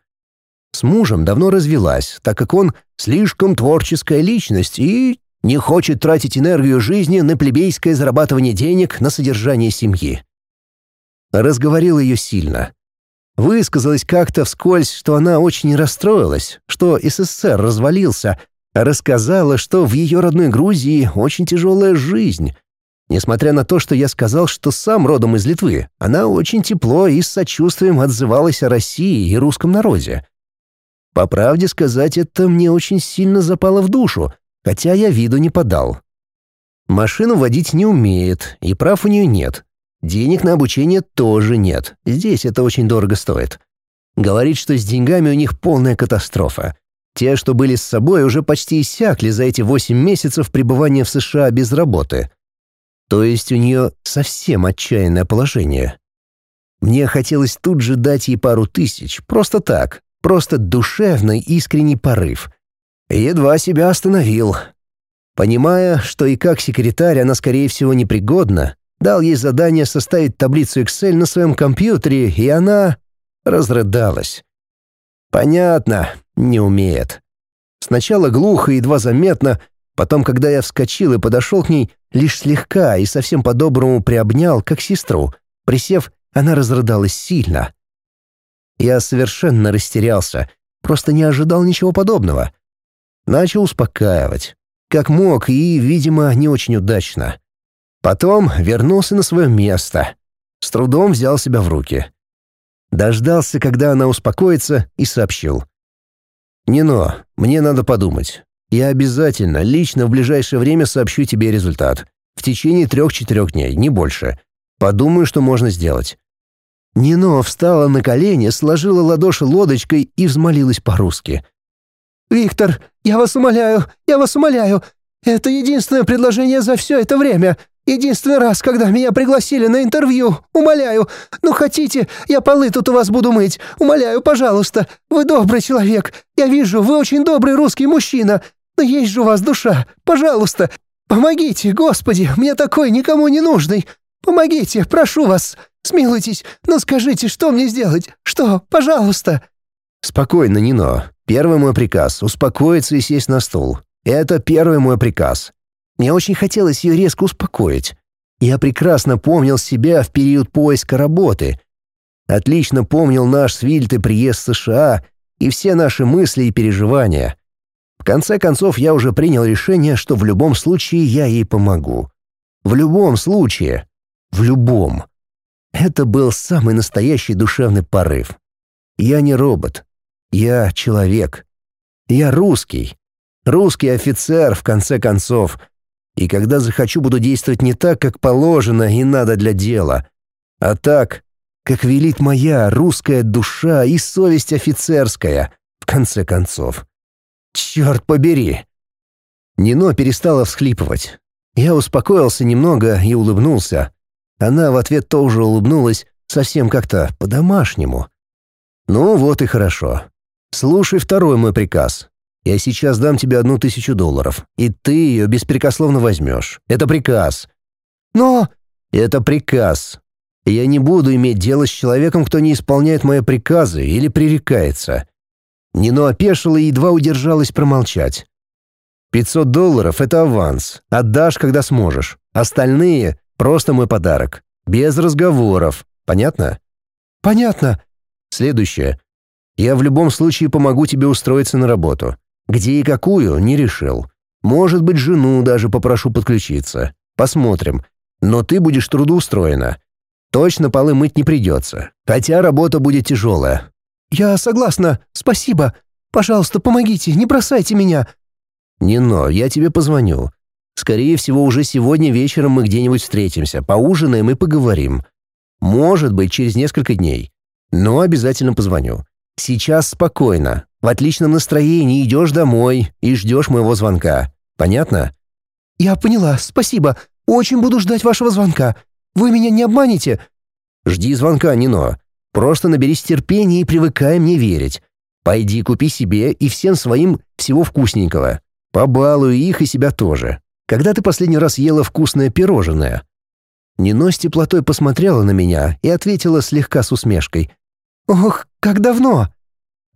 С мужем давно развелась, так как он слишком творческая личность и не хочет тратить энергию жизни на плебейское зарабатывание денег на содержание семьи. Разговорил ее сильно. Высказалась как-то вскользь, что она очень расстроилась, что СССР развалился, Рассказала, что в ее родной Грузии очень тяжелая жизнь. Несмотря на то, что я сказал, что сам родом из Литвы, она очень тепло и с сочувствием отзывалась о России и русском народе. По правде сказать, это мне очень сильно запало в душу, хотя я виду не подал. Машину водить не умеет, и прав у нее нет. Денег на обучение тоже нет, здесь это очень дорого стоит. Говорит, что с деньгами у них полная катастрофа. Те, что были с собой, уже почти иссякли за эти восемь месяцев пребывания в США без работы. То есть у нее совсем отчаянное положение. Мне хотелось тут же дать ей пару тысяч, просто так, просто душевный искренний порыв. Едва себя остановил. Понимая, что и как секретарь она, скорее всего, непригодна, дал ей задание составить таблицу Excel на своем компьютере, и она разрыдалась. Понятно, не умеет. Сначала глухо едва заметно, потом, когда я вскочил и подошел к ней, лишь слегка и совсем по-доброму приобнял, как сестру. Присев, она разрыдалась сильно. Я совершенно растерялся, просто не ожидал ничего подобного. Начал успокаивать. Как мог и, видимо, не очень удачно. Потом вернулся на свое место. С трудом взял себя в руки. Дождался, когда она успокоится, и сообщил. «Нино, мне надо подумать. Я обязательно, лично в ближайшее время сообщу тебе результат. В течение трех-четырех дней, не больше. Подумаю, что можно сделать». Нино встала на колени, сложила ладоши лодочкой и взмолилась по-русски. «Виктор, я вас умоляю, я вас умоляю. Это единственное предложение за все это время. Единственный раз, когда меня пригласили на интервью. Умоляю. Ну, хотите, я полы тут у вас буду мыть. Умоляю, пожалуйста. Вы добрый человек. Я вижу, вы очень добрый русский мужчина. Но есть же у вас душа. Пожалуйста. Помогите, Господи, мне такой никому не нужный. Помогите, прошу вас. Смилуйтесь, но ну, скажите, что мне сделать? Что, пожалуйста?» «Спокойно, Нино. Первый мой приказ — успокоиться и сесть на стул. Это первый мой приказ. Мне очень хотелось ее резко успокоить. Я прекрасно помнил себя в период поиска работы. Отлично помнил наш с Вильты приезд в США и все наши мысли и переживания. В конце концов, я уже принял решение, что в любом случае я ей помогу. В любом случае. В любом. Это был самый настоящий душевный порыв. Я не робот. Я человек. Я русский. Русский офицер, в конце концов, и когда захочу, буду действовать не так, как положено и надо для дела, а так, как велит моя русская душа и совесть офицерская, в конце концов. Черт побери!» Нино перестала всхлипывать. Я успокоился немного и улыбнулся. Она в ответ тоже улыбнулась, совсем как-то по-домашнему. «Ну вот и хорошо. Слушай второй мой приказ. Я сейчас дам тебе одну тысячу долларов, и ты ее беспрекословно возьмешь. Это приказ». «Но...» «Это приказ. Я не буду иметь дело с человеком, кто не исполняет мои приказы или пререкается». Нино опешила и едва удержалась промолчать. «Пятьсот долларов — это аванс. Отдашь, когда сможешь. Остальные — просто мой подарок. Без разговоров. Понятно?» «Понятно». Следующее. Я в любом случае помогу тебе устроиться на работу. Где и какую, не решил. Может быть, жену даже попрошу подключиться. Посмотрим. Но ты будешь трудоустроена. Точно полы мыть не придется, хотя работа будет тяжелая». «Я согласна. Спасибо. Пожалуйста, помогите, не бросайте меня». «Нино, я тебе позвоню. Скорее всего, уже сегодня вечером мы где-нибудь встретимся, поужинаем и поговорим. Может быть, через несколько дней. Но обязательно позвоню. Сейчас спокойно. В отличном настроении идешь домой и ждешь моего звонка. Понятно? Я поняла, спасибо. Очень буду ждать вашего звонка. Вы меня не обманете? Жди звонка, Нино. Просто наберись терпения и привыкай мне верить. Пойди купи себе и всем своим всего вкусненького. Побалуй их и себя тоже. Когда ты последний раз ела вкусное пирожное?» Нино с теплотой посмотрела на меня и ответила слегка с усмешкой. «Ох, как давно!»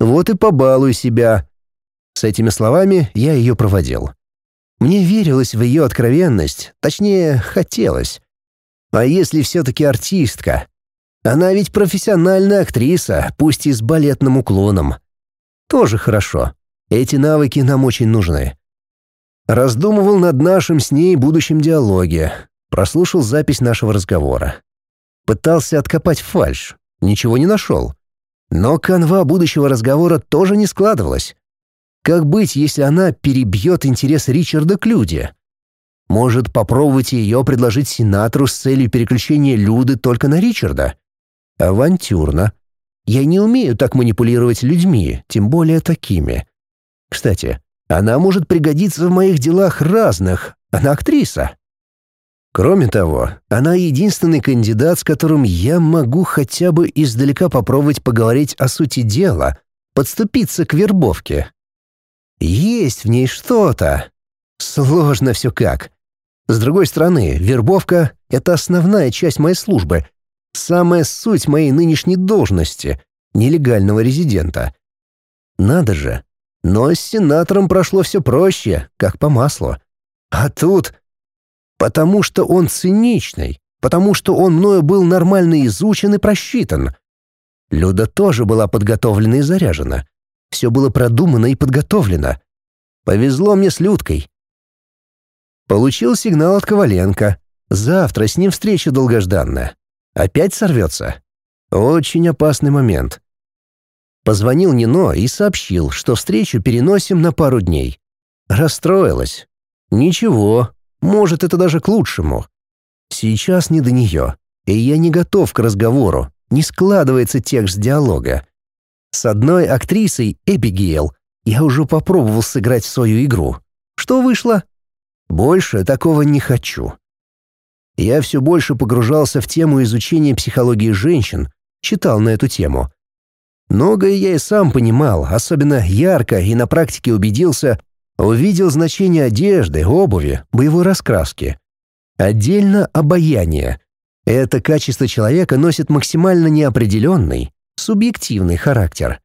Вот и побалуй себя». С этими словами я ее проводил. Мне верилось в ее откровенность, точнее, хотелось. А если все-таки артистка? Она ведь профессиональная актриса, пусть и с балетным уклоном. Тоже хорошо. Эти навыки нам очень нужны. Раздумывал над нашим с ней будущим диалоге. Прослушал запись нашего разговора. Пытался откопать фальшь, ничего не нашел. Но канва будущего разговора тоже не складывалась. Как быть, если она перебьет интерес Ричарда к Люде? Может, попробовать ее предложить сенатору с целью переключения Люды только на Ричарда? Авантюрно. Я не умею так манипулировать людьми, тем более такими. Кстати, она может пригодиться в моих делах разных. Она актриса. Кроме того, она единственный кандидат, с которым я могу хотя бы издалека попробовать поговорить о сути дела, подступиться к вербовке. Есть в ней что-то. Сложно все как. С другой стороны, вербовка — это основная часть моей службы, самая суть моей нынешней должности — нелегального резидента. Надо же. Но с сенатором прошло все проще, как по маслу. А тут... Потому что он циничный, потому что он мною был нормально изучен и просчитан. Люда тоже была подготовлена и заряжена. Все было продумано и подготовлено. Повезло мне с Людкой. Получил сигнал от Коваленко. Завтра с ним встреча долгожданная. Опять сорвется. Очень опасный момент. Позвонил Нино и сообщил, что встречу переносим на пару дней. Расстроилась. Ничего, может, это даже к лучшему. Сейчас не до нее, и я не готов к разговору, не складывается текст диалога. С одной актрисой, Эбигейл, я уже попробовал сыграть свою игру. Что вышло? Больше такого не хочу. Я все больше погружался в тему изучения психологии женщин, читал на эту тему. Многое я и сам понимал, особенно ярко и на практике убедился, увидел значение одежды, обуви, боевой раскраски. Отдельно обаяние. Это качество человека носит максимально неопределенный, субъективный характер.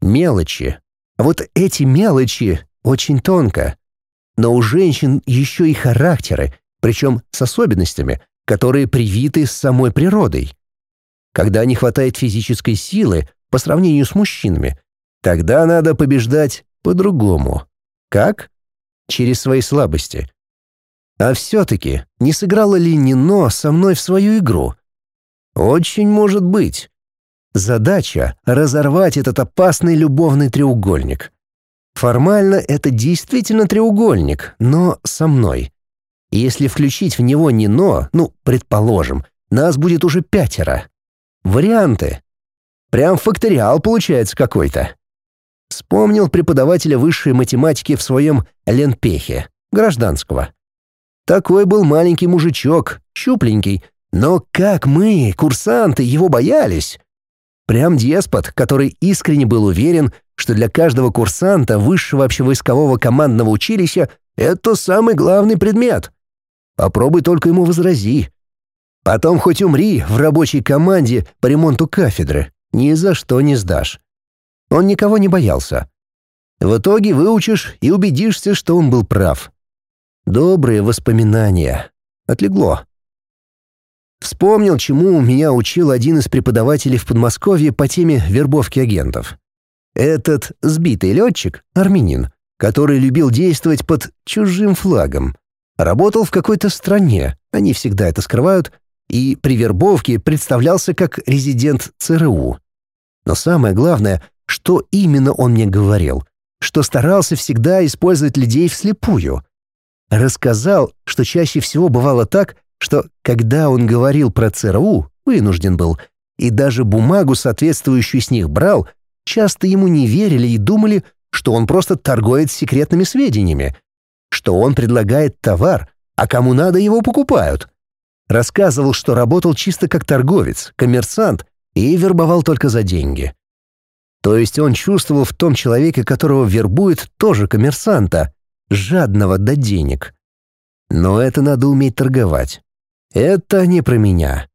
Мелочи. Вот эти мелочи очень тонко. Но у женщин еще и характеры, причем с особенностями, которые привиты с самой природой. Когда не хватает физической силы по сравнению с мужчинами, тогда надо побеждать по-другому. Как? Через свои слабости. А все-таки не сыграла ли Нино со мной в свою игру? Очень может быть. Задача — разорвать этот опасный любовный треугольник. Формально это действительно треугольник, но со мной. Если включить в него Нино, ну, предположим, нас будет уже пятеро. Варианты. Прям факториал получается какой-то. Вспомнил преподавателя высшей математики в своем ленпехе, гражданского. Такой был маленький мужичок, щупленький, но как мы, курсанты, его боялись. Прям деспот, который искренне был уверен, что для каждого курсанта высшего общевойскового командного училища это самый главный предмет. Попробуй только ему возрази. Потом хоть умри в рабочей команде по ремонту кафедры, ни за что не сдашь. Он никого не боялся. В итоге выучишь и убедишься, что он был прав. Добрые воспоминания. Отлегло. Вспомнил, чему меня учил один из преподавателей в Подмосковье по теме вербовки агентов. Этот сбитый летчик, армянин, который любил действовать под чужим флагом, работал в какой-то стране, они всегда это скрывают, и при вербовке представлялся как резидент ЦРУ. Но самое главное, что именно он мне говорил, что старался всегда использовать людей вслепую. Рассказал, что чаще всего бывало так, что когда он говорил про ЦРУ, вынужден был, и даже бумагу, соответствующую с них брал, часто ему не верили и думали, что он просто торгует секретными сведениями, что он предлагает товар, а кому надо его покупают. Рассказывал, что работал чисто как торговец, коммерсант и вербовал только за деньги. То есть он чувствовал в том человеке, которого вербует, тоже коммерсанта, жадного до денег. Но это надо уметь торговать. Это не про меня.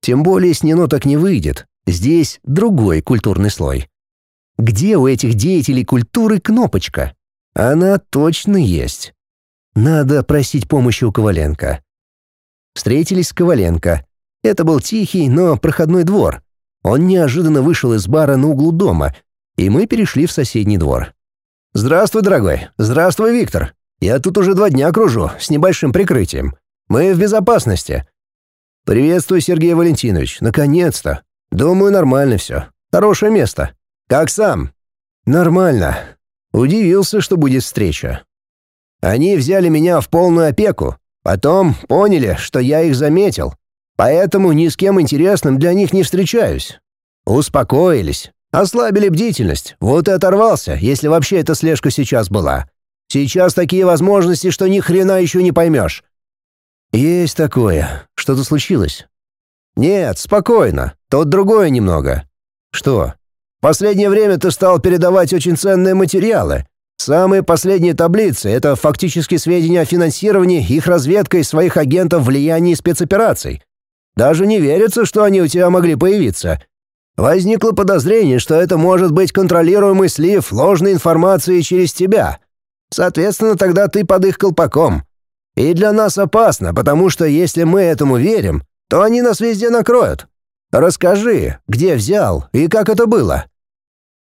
Тем более с Нино так не выйдет. Здесь другой культурный слой. Где у этих деятелей культуры кнопочка? Она точно есть. Надо просить помощи у Коваленко. Встретились с Коваленко. Это был тихий, но проходной двор. Он неожиданно вышел из бара на углу дома, и мы перешли в соседний двор. «Здравствуй, дорогой. Здравствуй, Виктор. Я тут уже два дня кружу, с небольшим прикрытием. Мы в безопасности». «Приветствую, Сергей Валентинович. Наконец-то. Думаю, нормально все. Хорошее место. Как сам?» «Нормально. Удивился, что будет встреча. Они взяли меня в полную опеку. Потом поняли, что я их заметил. Поэтому ни с кем интересным для них не встречаюсь. Успокоились. Ослабили бдительность. Вот и оторвался, если вообще эта слежка сейчас была. Сейчас такие возможности, что ни хрена еще не поймешь. Есть такое. Что-то случилось? Нет, спокойно. Тут другое немного. Что? Последнее время ты стал передавать очень ценные материалы. Самые последние таблицы — это фактически сведения о финансировании их разведкой своих агентов влияния спецопераций. Даже не верится, что они у тебя могли появиться. Возникло подозрение, что это может быть контролируемый слив ложной информации через тебя. Соответственно, тогда ты под их колпаком. И для нас опасно, потому что если мы этому верим, то они нас везде накроют. Расскажи, где взял и как это было».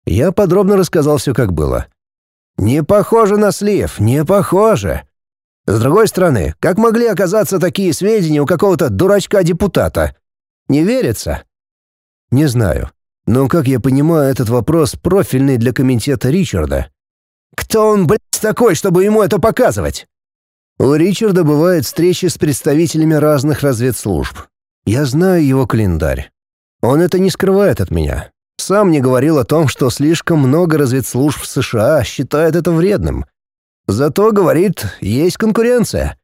Я подробно рассказал все, как было. «Не похоже на слив, не похоже. С другой стороны, как могли оказаться такие сведения у какого-то дурачка-депутата? Не верится?» «Не знаю. Но, как я понимаю, этот вопрос профильный для комитета Ричарда». «Кто он, блядь, такой, чтобы ему это показывать?» У Ричарда бывают встречи с представителями разных разведслужб. Я знаю его календарь. Он это не скрывает от меня. Сам не говорил о том, что слишком много разведслужб в США считает это вредным. Зато, говорит, есть конкуренция.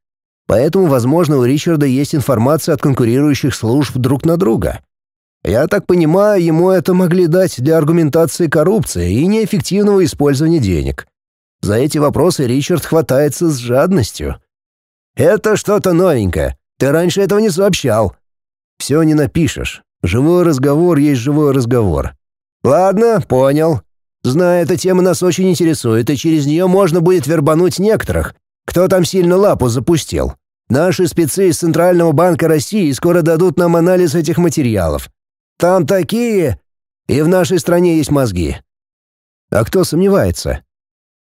Поэтому, возможно, у Ричарда есть информация от конкурирующих служб друг на друга. Я так понимаю, ему это могли дать для аргументации коррупции и неэффективного использования денег. За эти вопросы Ричард хватается с жадностью. «Это что-то новенькое. Ты раньше этого не сообщал». «Все не напишешь. Живой разговор есть живой разговор». «Ладно, понял. Знаю, эта тема нас очень интересует, и через нее можно будет вербануть некоторых. Кто там сильно лапу запустил? Наши спецы из Центрального банка России скоро дадут нам анализ этих материалов. Там такие... И в нашей стране есть мозги». «А кто сомневается?»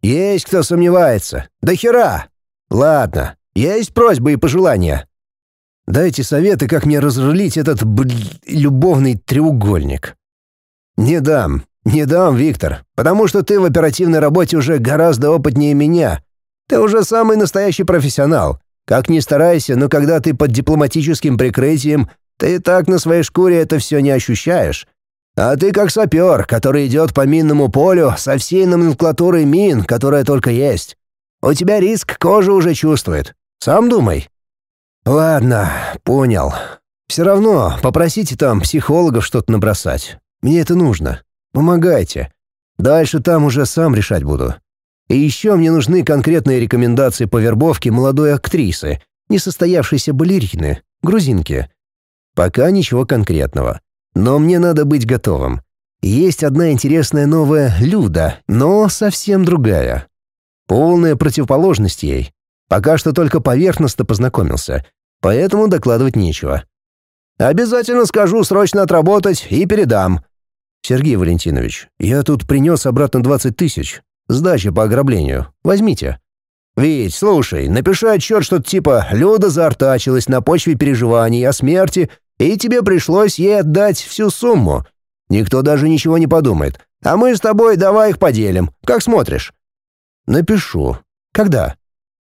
Есть кто сомневается. Да хера! Ладно, есть просьбы и пожелания. Дайте советы, как мне разрулить этот бл... любовный треугольник. Не дам, не дам, Виктор, потому что ты в оперативной работе уже гораздо опытнее меня. Ты уже самый настоящий профессионал. Как ни старайся, но когда ты под дипломатическим прикрытием, ты так на своей шкуре это все не ощущаешь. А ты как сапер, который идет по минному полю со всей номенклатурой мин, которая только есть. У тебя риск кожи уже чувствует. Сам думай». «Ладно, понял. Все равно попросите там психологов что-то набросать. Мне это нужно. Помогайте. Дальше там уже сам решать буду. И еще мне нужны конкретные рекомендации по вербовке молодой актрисы, несостоявшейся балерины, грузинки. Пока ничего конкретного. Но мне надо быть готовым. Есть одна интересная новая Люда, но совсем другая. Полная противоположность ей. Пока что только поверхностно познакомился, поэтому докладывать нечего. «Обязательно скажу срочно отработать и передам». «Сергей Валентинович, я тут принес обратно 20 тысяч. Сдача по ограблению. Возьмите». «Вить, слушай, напиши отчет что-то типа «Люда заортачилась на почве переживаний о смерти и тебе пришлось ей отдать всю сумму. Никто даже ничего не подумает. А мы с тобой давай их поделим. Как смотришь?» «Напишу. Когда?»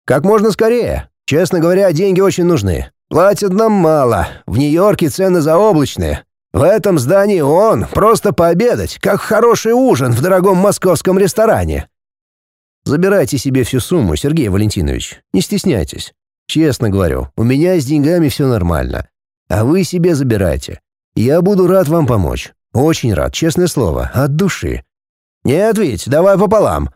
«Как можно скорее. Честно говоря, деньги очень нужны. Платят нам мало. В Нью-Йорке цены заоблачные. В этом здании он просто пообедать, как хороший ужин в дорогом московском ресторане». «Забирайте себе всю сумму, Сергей Валентинович. Не стесняйтесь. Честно говорю, у меня с деньгами все нормально. А вы себе забирайте. Я буду рад вам помочь. Очень рад, честное слово, от души. Нет ведь, давай пополам.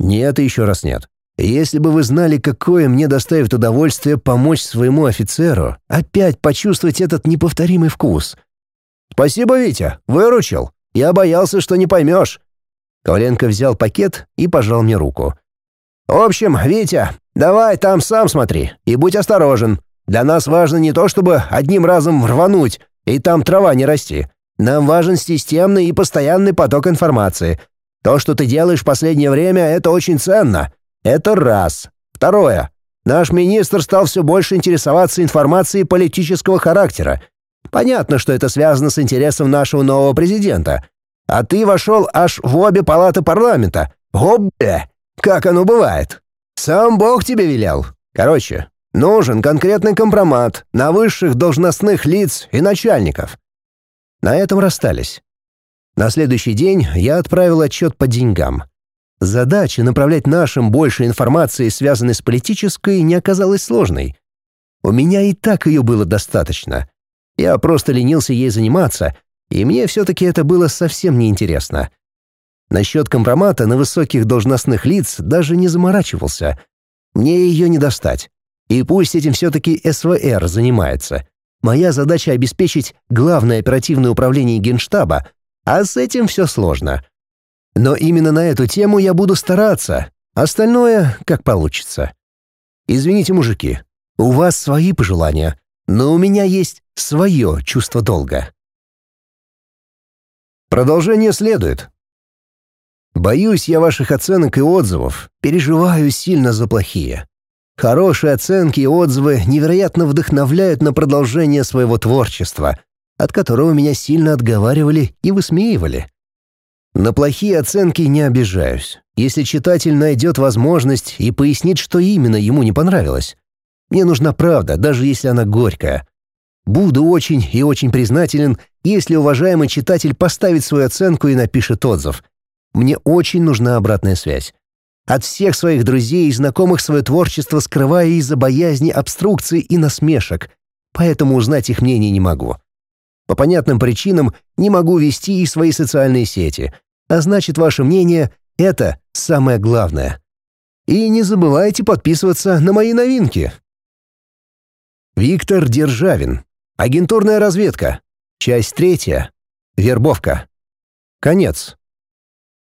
Нет еще раз нет. Если бы вы знали, какое мне доставит удовольствие помочь своему офицеру, опять почувствовать этот неповторимый вкус. Спасибо, Витя, выручил. Я боялся, что не поймешь. Коваленко взял пакет и пожал мне руку. В общем, Витя, давай там сам смотри и будь осторожен. Для нас важно не то, чтобы одним разом рвануть, и там трава не расти. Нам важен системный и постоянный поток информации. То, что ты делаешь в последнее время, это очень ценно. Это раз. Второе. Наш министр стал все больше интересоваться информацией политического характера. Понятно, что это связано с интересом нашего нового президента. А ты вошел аж в обе палаты парламента. Обе! Как оно бывает? Сам Бог тебе велел. Короче, нужен конкретный компромат на высших должностных лиц и начальников. На этом расстались. На следующий день я отправил отчет по деньгам. Задача направлять нашим больше информации, связанной с политической, не оказалась сложной. У меня и так ее было достаточно. Я просто ленился ей заниматься, и мне все-таки это было совсем неинтересно. Насчет компромата на высоких должностных лиц даже не заморачивался. Мне ее не достать. И пусть этим все-таки СВР занимается. Моя задача обеспечить главное оперативное управление Генштаба, а с этим все сложно. Но именно на эту тему я буду стараться. Остальное как получится. Извините, мужики, у вас свои пожелания, но у меня есть свое чувство долга. Продолжение следует. Боюсь я ваших оценок и отзывов, переживаю сильно за плохие. Хорошие оценки и отзывы невероятно вдохновляют на продолжение своего творчества, от которого меня сильно отговаривали и высмеивали. На плохие оценки не обижаюсь, если читатель найдет возможность и пояснит, что именно ему не понравилось. Мне нужна правда, даже если она горькая. Буду очень и очень признателен, если уважаемый читатель поставит свою оценку и напишет отзыв. Мне очень нужна обратная связь. От всех своих друзей и знакомых свое творчество скрываю из-за боязни обструкций и насмешек, поэтому узнать их мнение не могу. По понятным причинам не могу вести и свои социальные сети — а значит, ваше мнение — это самое главное. И не забывайте подписываться на мои новинки. Виктор Державин. Агентурная разведка. Часть третья. Вербовка. Конец.